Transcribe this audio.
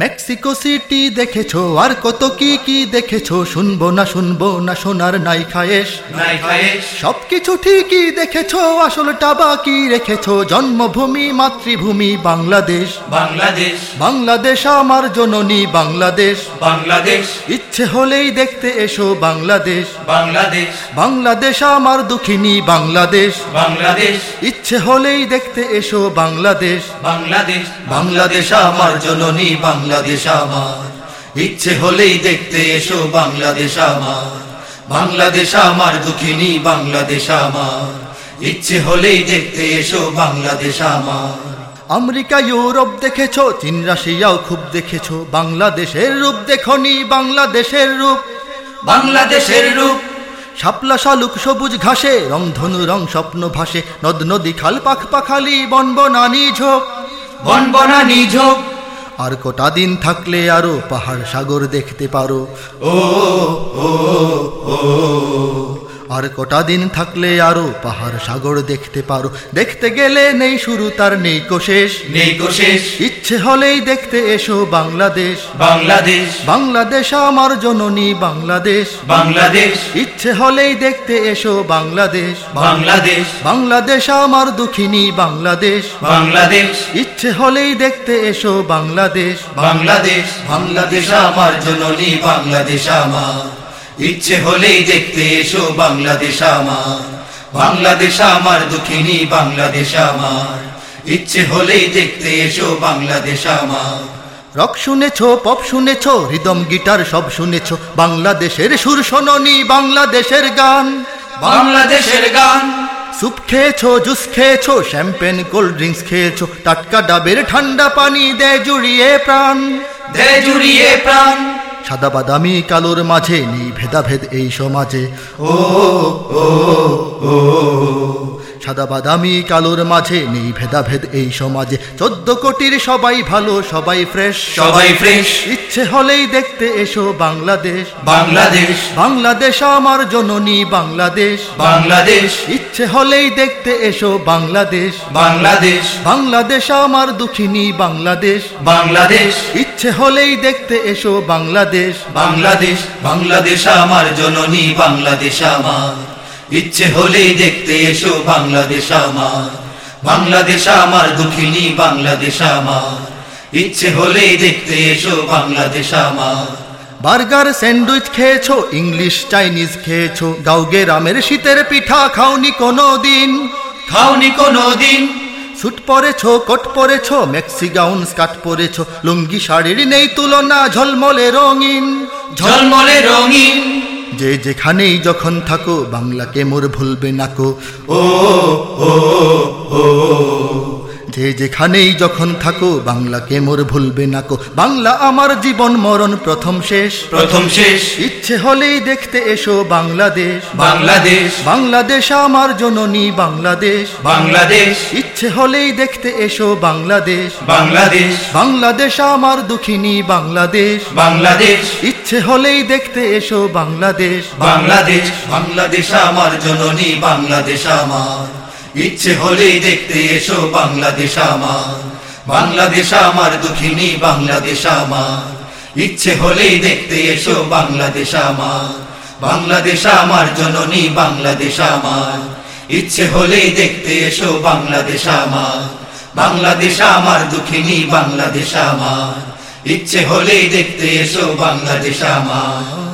Mexico city দেখেছ আর কত কি কি দেখেছ? শুনব না শুনব না শোনার নাই খায়েশ। নাই খায়েশ। সবকিছু ঠিকই দেখেছ আসলটা বাকি রেখেছো। জন্মভূমি মাতৃভূমি বাংলাদেশ। বাংলাদেশ। বাংলাদেশ আমার জননী বাংলাদেশ। বাংলাদেশ। ইচ্ছে হলেই দেখতে এসো বাংলাদেশ। বাংলাদেশ। বাংলাদেশ আমার দুঃখিনী বাংলাদেশ। বাংলাদেশ। ইচ্ছে হলেই দেখতে এসো বাংলাদেশ। বাংলাদেশ। বাংলাদেশ আমার জননী বাংলাদেশ। আমার। ইচ্ছে হলেই দেখতে এসো বাংলাদেশ আমার। বাংলাদেশ আমার দুঃখিনী বাংলাদেশ আমার। ইচ্ছে হলেই দেখতে এসো বাংলাদেশ আমার। আমেরিকা ইউরোপ দেখেছ চীন রাশিয়াও খুব দেখেছ। বাংলাদেশের রূপ দেখনি বাংলাদেশের রূপ। বাংলাদেশের রূপ। শাপলা শালুক সবুজ ঘাসে রংধনু রং স্বপ্ন ভাসে। নদ নদী খাল পাখ পাখালি বন বনানি ঝোপ। বন বনানি ঝোপ। আর কটা দিন থাকলে আরও পাহাড় সাগর দেখতে পারো। ও ও ও আর কটা দিন থাকলে আরও পাহাড় সাগর দেখতে পারো। দেখতে গেলে নেই শুরু তার নেই কোশেষ নেই কো শেষ। ইচ্ছে হলেই দেখতে এসো বাংলাদেশ। বাংলাদেশ। বাংলাদেশ আমার জননী বাংলাদেশ। বাংলাদেশ। ইচ্ছে হলেই দেখতে এসো বাংলাদেশ। বাংলাদেশ। বাংলাদেশ আমার দুঃখিনী বাংলাদেশ। বাংলাদেশ। ইচ্ছে হলেই দেখতে এসো বাংলাদেশ। বাংলাদেশ। বাংলাদেশ আমার জননী বাংলাদেশ আমার। ইচ্ছে হলেই দেখতে এসো, বাংলাদেশ আমার। বাংলাদেশ আমার, দুঃখিনী বাংলাদেশ আমার। ইচ্ছে হলেই দেখতে এসো, বাংলাদেশ আমার। রক শুনেছো, পপ শুনেছো, রিদম গিটার সব শুনেছো, বাংলাদেশের সুর শোনি বাংলাদেশের গান। বাংলাদেশের গান। সুপ খেয়েছো, জুস খেয়েছো, শ্যাম্পেন, কোল্ড ড্রিঙ্কস খেয়েছো, টাটকা ডাবের ঠান্ডা পানি দেয় জুড়িয়ে প্রাণ। দে জুড়িয়ে প্রাণ। সাদা বাদামি কালোর মাঝে নেই ভেদাভেদ এই সমাজে। ও ও ও সাদা বাদামি কালোর মাঝে নেই ভেদাভেদ এই সমাজে। চোদ্দ কোটির সবাই ভালো সবাই ফ্রেশ সবাই ফ্রেশ ইচ্ছে হলেই দেখতে এসো বাংলাদেশ। বাংলাদেশ। বাংলাদেশ আমার জননী বাংলাদেশ। বাংলাদেশ। ইচ্ছে হলেই দেখতে এসো বাংলাদেশ। বাংলাদেশ। বাংলাদেশ আমার দুঃখিনী বাংলাদেশ। বাংলাদেশ। ইচ্ছে হলেই দেখতে এসো বাংলাদেশ। বাংলাদেশ। বাংলাদেশ আমার জননী বাংলাদেশ আমার। ইচ্ছে হলেই দেখতে এসো বাংলাদেশ আমার। বাংলাদেশ আমার দুঃখিনী বাংলাদেশ আমার। ইচ্ছে হলেই দেখতে এসো বাংলাদেশ আমার। বার্গার স্যান্ডউইচ খেয়েছো ইংলিশ চাইনিজ খেয়েছো গাউগে রামের শীতের পিঠা খাওনি কোনো দিন খাওনি কোনো দিন স্যুট পরেছো কোট পরেছো মেক্সি গাউন স্কার্ট পরেছো লুঙ্গি শাড়ির নেই তুলনা ঝলমলে রঙিন। ঝলমলে রঙিন। যে যেখানেই যখন থাকো বাংলাকে মোর ভুলবে নাকো ও ও ও। যে যেখানেই যখন থাকো বাংলাকে মোর ভুলবে না কো। বাংলা আমার জীবন মরণ প্রথম শেষ। প্রথম শেষ। ইচ্ছে হলেই দেখতে এসো বাংলাদেশ। বাংলাদেশ। বাংলাদেশ আমার জননী বাংলাদেশ। বাংলাদেশ। ইচ্ছে হলেই দেখতে এসো বাংলাদেশ। বাংলাদেশ। বাংলাদেশ আমার দুঃখিনী বাংলাদেশ। বাংলাদেশ। ইচ্ছে হলেই দেখতে এসো বাংলাদেশ। বাংলাদেশ। বাংলাদেশ আমার জননী বাংলাদেশ আমার। ইচ্ছে হলেই দেখতে এসো বাংলাদেশ আমার। বাংলাদেশ আমার দুঃখিনী, বাংলাদেশ আমার। ইচ্ছে হলেই দেখতে এসো বাংলাদেশ আমার। বাংলাদেশ আমার জননী, বাংলাদেশ আমার। ইচ্ছে হলেই দেখতে এসো বাংলাদেশ আমার। বাংলাদেশ আমার দুঃখিনী, বাংলাদেশ আমার। ইচ্ছে হলেই দেখতে এসো বাংলাদেশ আমার।